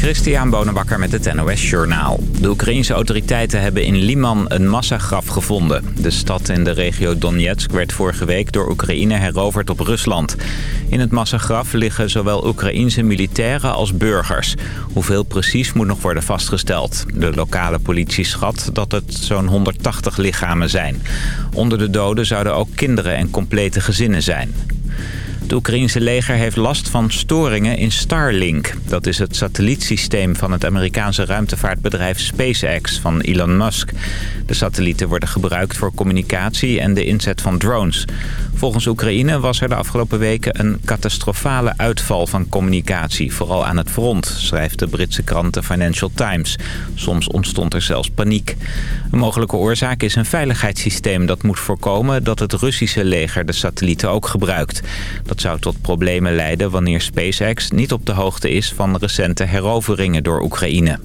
Christian Bonenbakker met het NOS Journaal. De Oekraïense autoriteiten hebben in Liman een massagraf gevonden. De stad in de regio Donetsk werd vorige week door Oekraïne heroverd op Rusland. In het massagraf liggen zowel Oekraïense militairen als burgers. Hoeveel precies moet nog worden vastgesteld. De lokale politie schat dat het zo'n 180 lichamen zijn. Onder de doden zouden ook kinderen en complete gezinnen zijn. Het Oekraïense leger heeft last van storingen in Starlink. Dat is het satellietsysteem van het Amerikaanse ruimtevaartbedrijf SpaceX van Elon Musk. De satellieten worden gebruikt voor communicatie en de inzet van drones. Volgens Oekraïne was er de afgelopen weken een catastrofale uitval van communicatie, vooral aan het front, schrijft de Britse krant The Financial Times. Soms ontstond er zelfs paniek. Een mogelijke oorzaak is een veiligheidssysteem dat moet voorkomen dat het Russische leger de satellieten ook gebruikt. Zou tot problemen leiden wanneer SpaceX niet op de hoogte is van recente heroveringen door Oekraïne.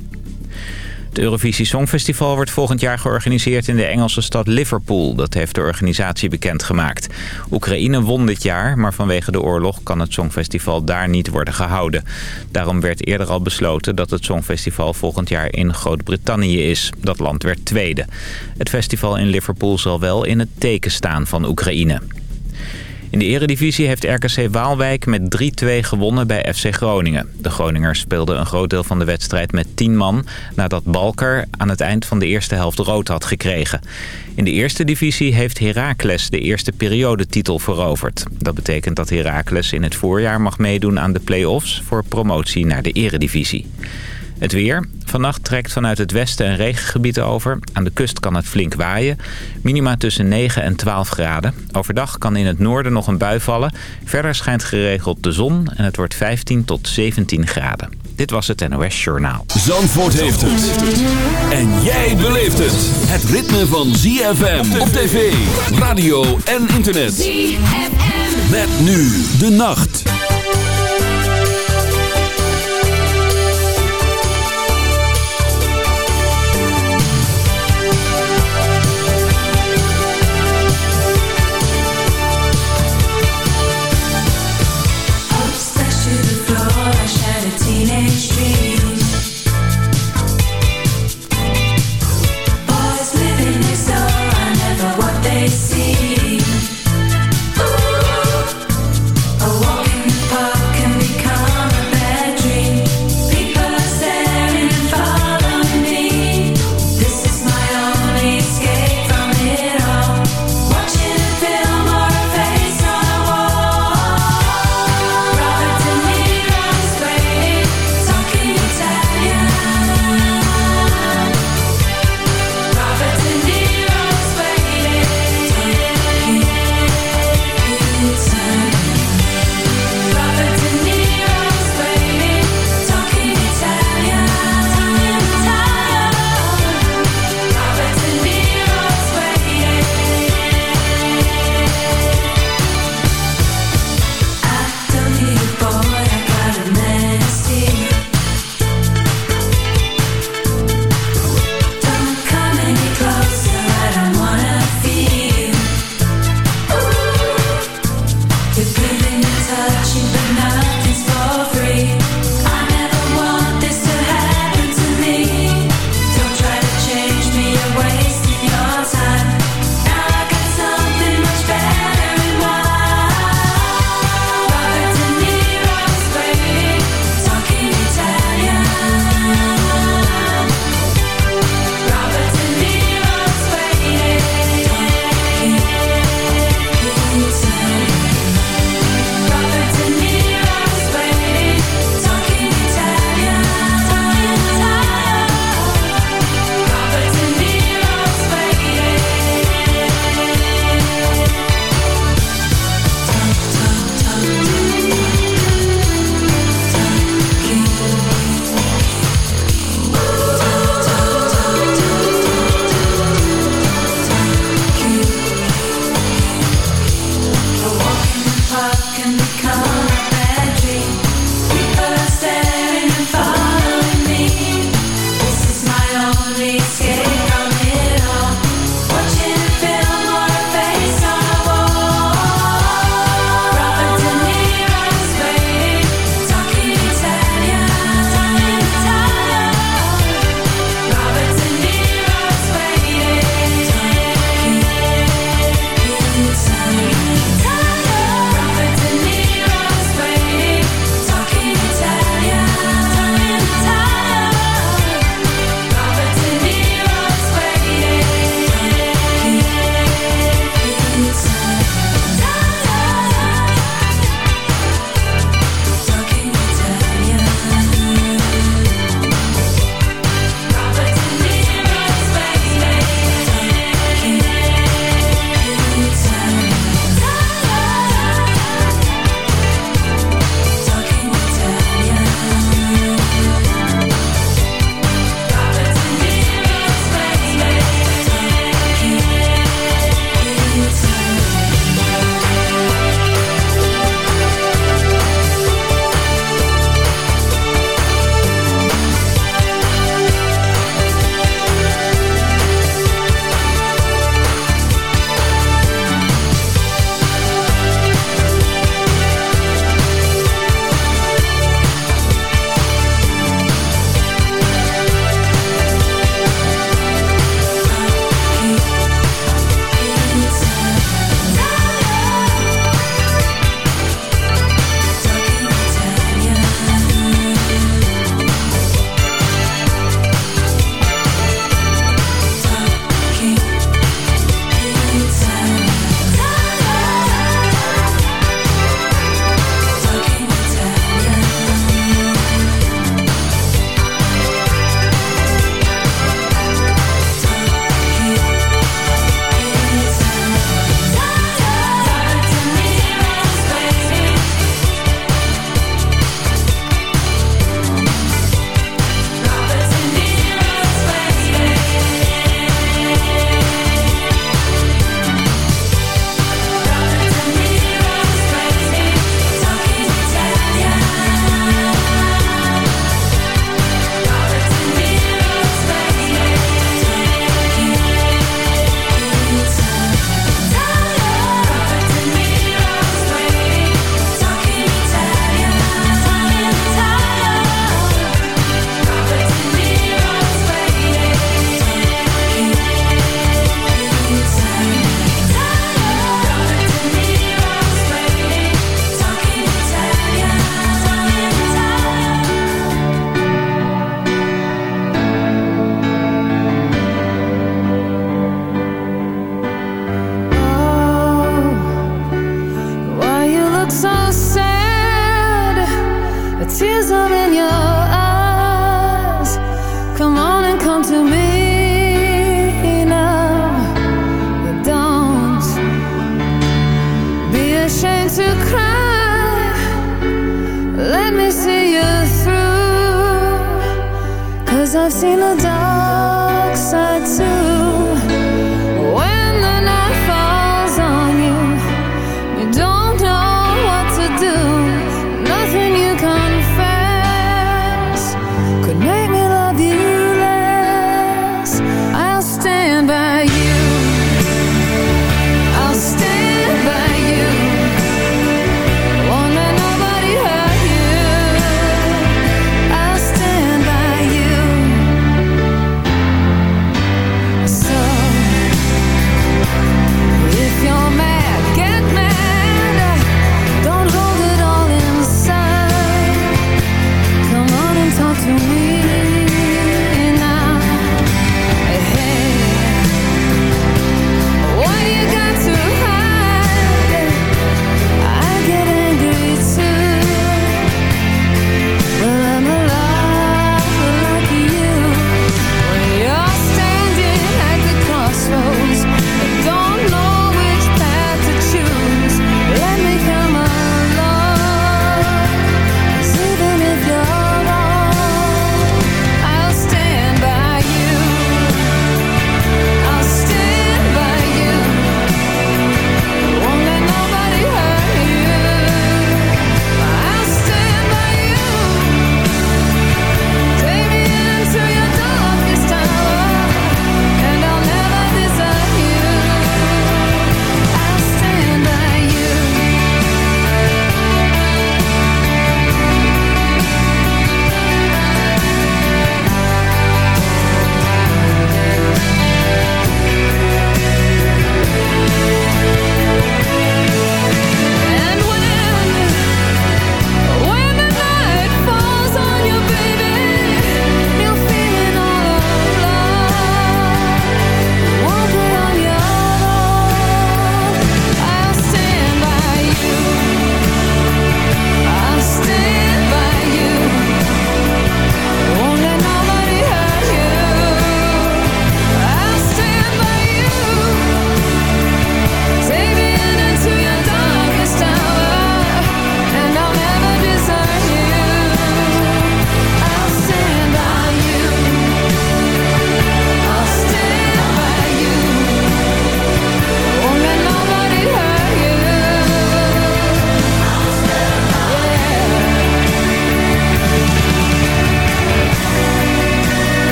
Het Eurovisie Songfestival wordt volgend jaar georganiseerd in de Engelse stad Liverpool. Dat heeft de organisatie bekendgemaakt. Oekraïne won dit jaar, maar vanwege de oorlog kan het Songfestival daar niet worden gehouden. Daarom werd eerder al besloten dat het Songfestival volgend jaar in Groot-Brittannië is. Dat land werd tweede. Het festival in Liverpool zal wel in het teken staan van Oekraïne. In de eredivisie heeft RKC Waalwijk met 3-2 gewonnen bij FC Groningen. De Groningers speelden een groot deel van de wedstrijd met 10 man... nadat Balker aan het eind van de eerste helft rood had gekregen. In de eerste divisie heeft Heracles de eerste periodetitel veroverd. Dat betekent dat Heracles in het voorjaar mag meedoen aan de play-offs... voor promotie naar de eredivisie. Het weer. Vannacht trekt vanuit het westen een regengebied over. Aan de kust kan het flink waaien. Minima tussen 9 en 12 graden. Overdag kan in het noorden nog een bui vallen. Verder schijnt geregeld de zon en het wordt 15 tot 17 graden. Dit was het NOS Journaal. Zandvoort heeft het. En jij beleeft het. Het ritme van ZFM op tv, radio en internet. ZFM. Met nu de nacht.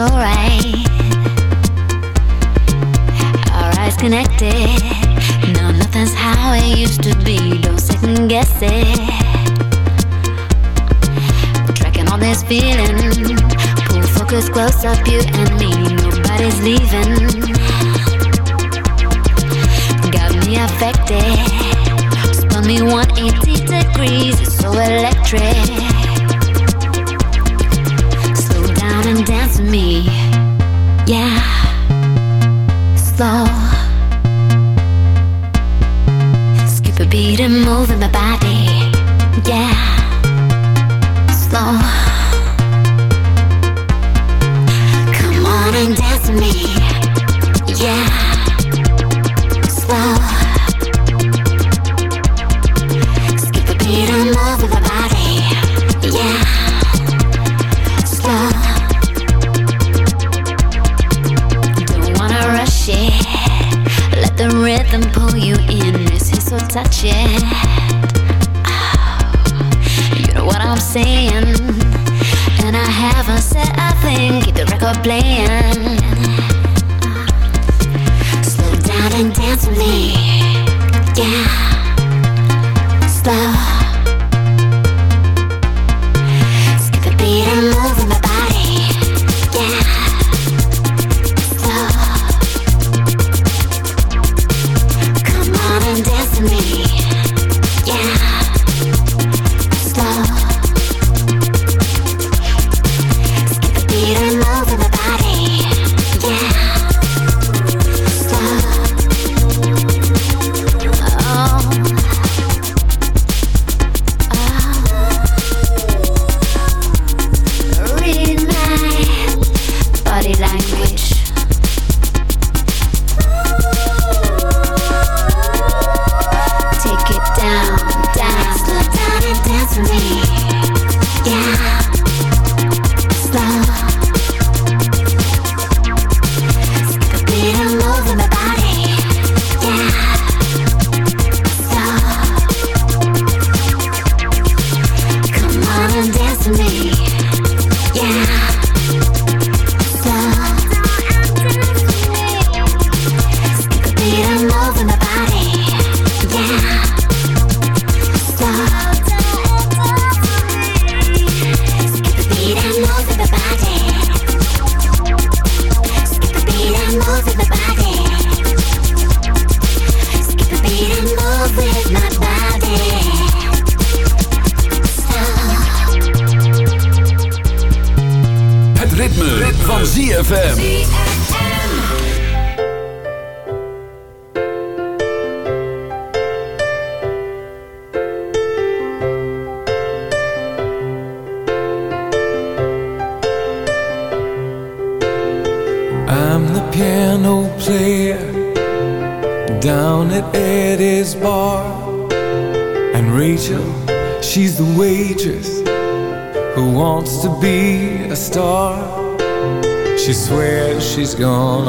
alright. Our eyes connected. No, nothing's how it used to be. Don't second guess it. Tracking all this feeling. Pull focus close up, you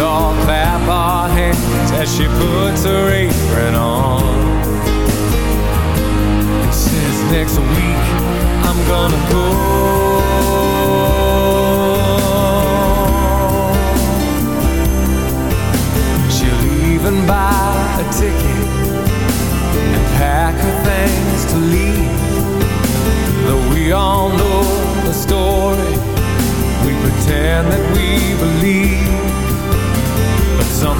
All clap our hands as she puts her apron on and says, Next week I'm gonna go. She'll even buy a ticket and pack her things to leave.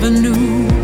never knew.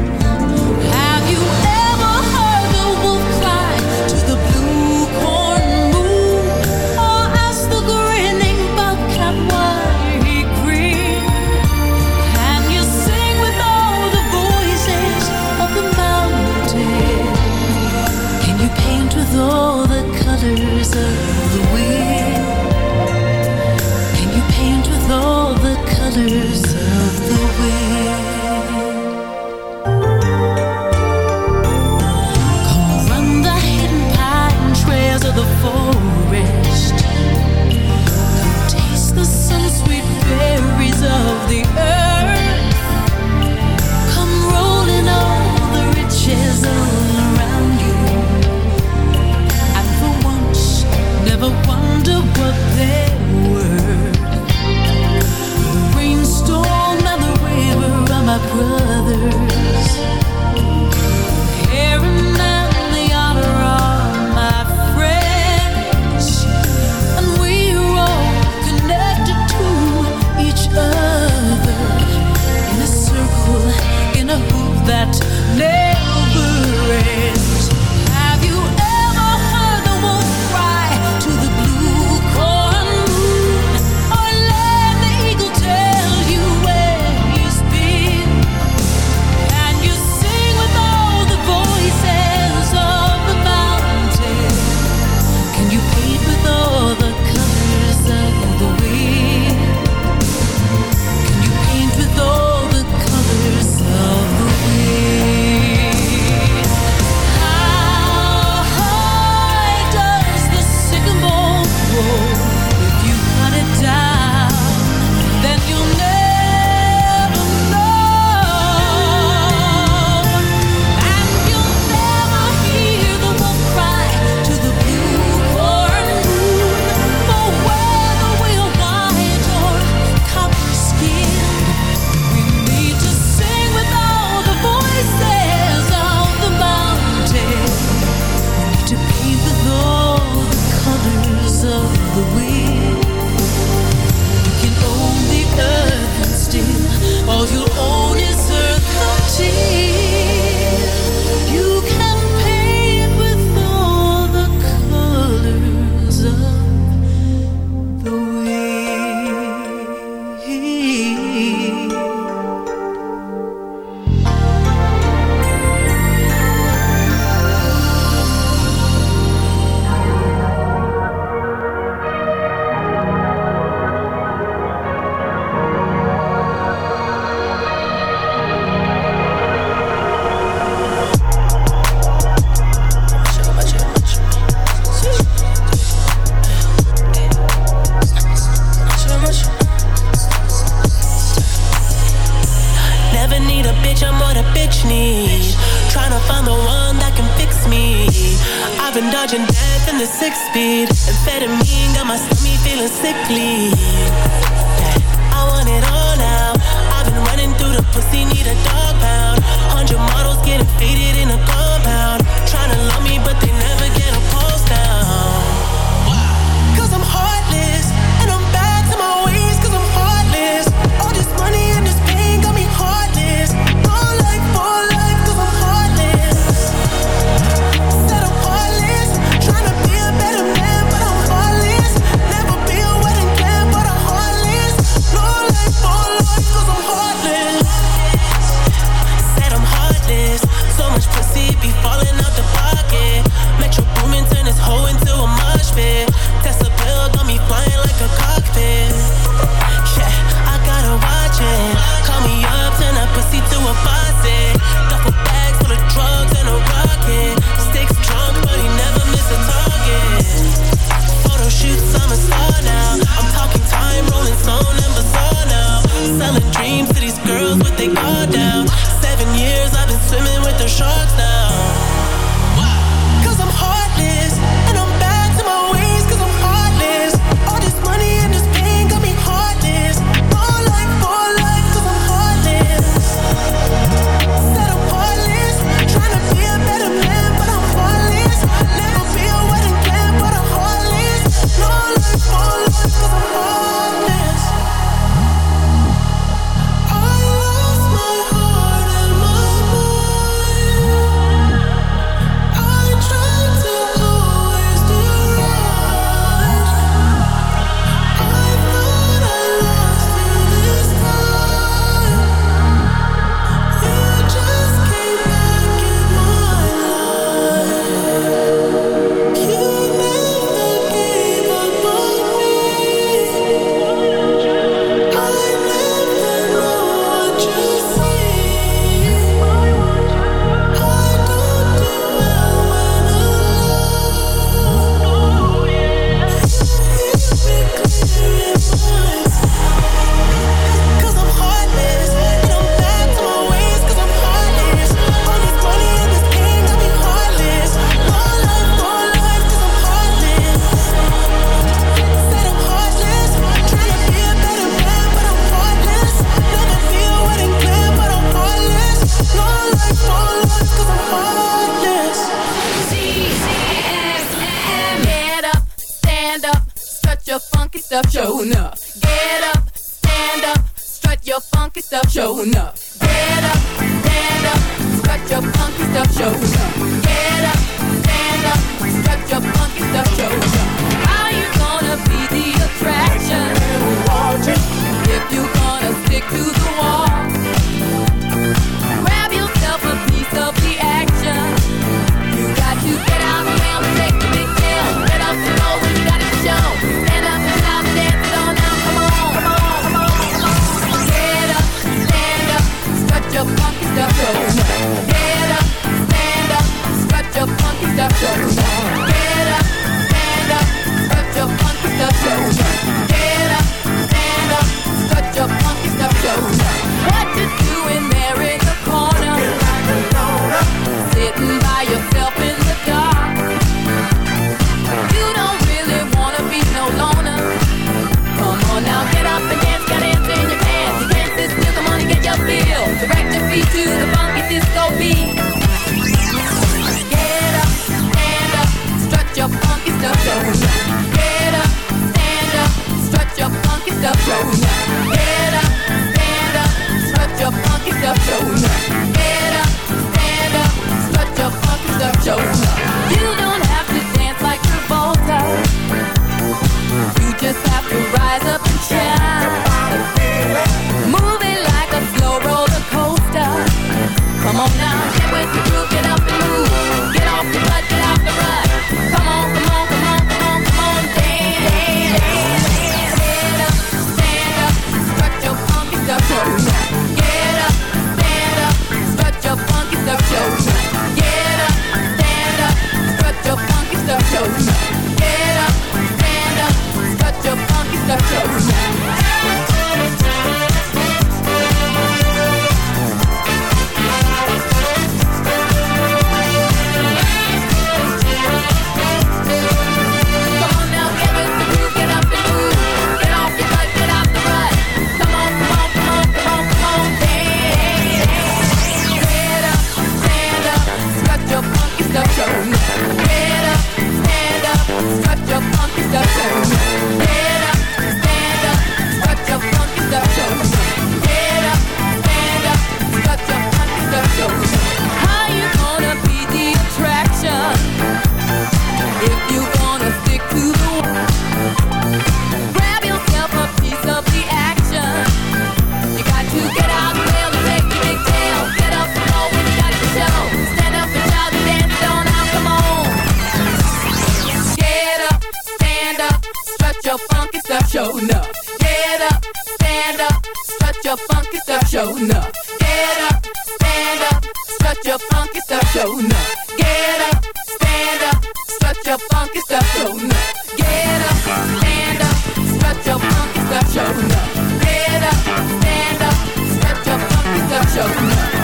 funky stuff, show me. Get up, stand up, strut your funky stuff, show me. Get up, stand up, strut your funky stuff, show me.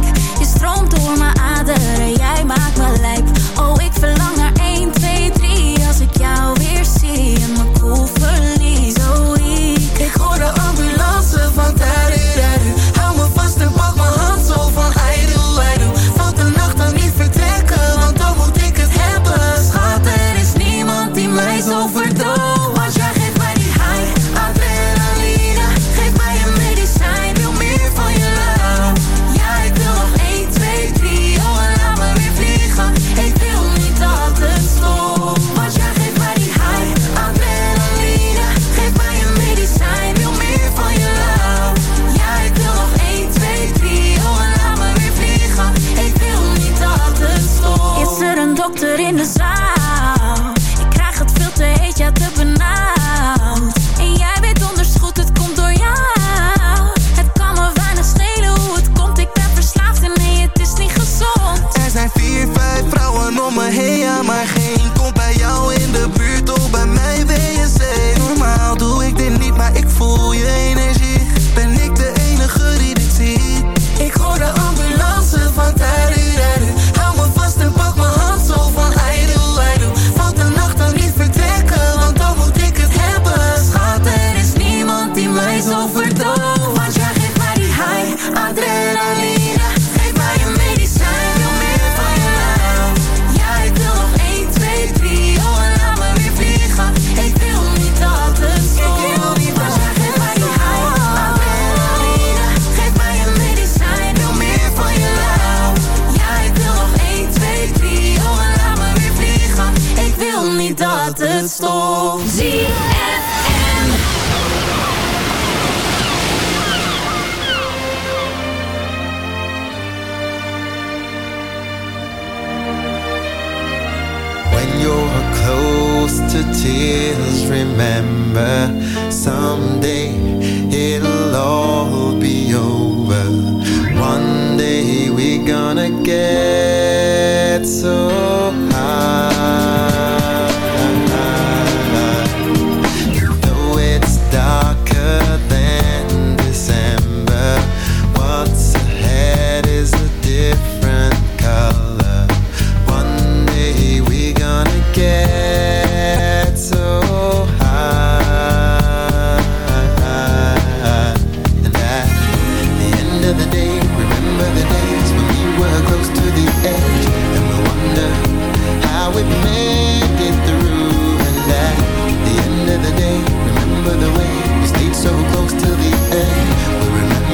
jij maakt me lijp. Oh, ik verlang naar krijg geen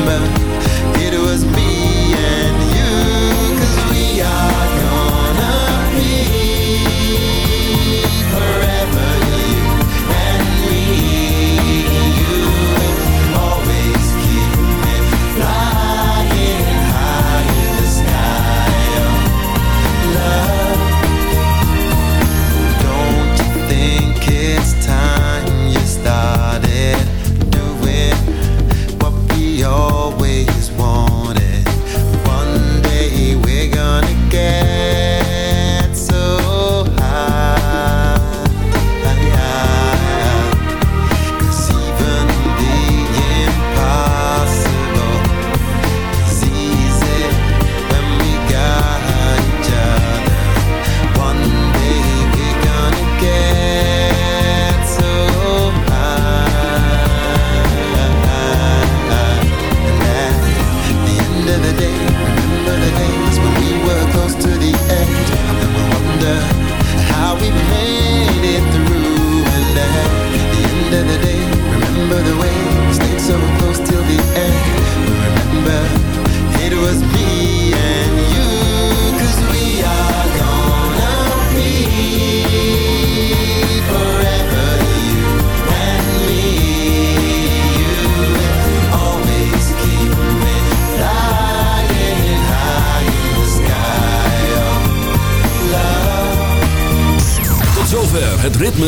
remember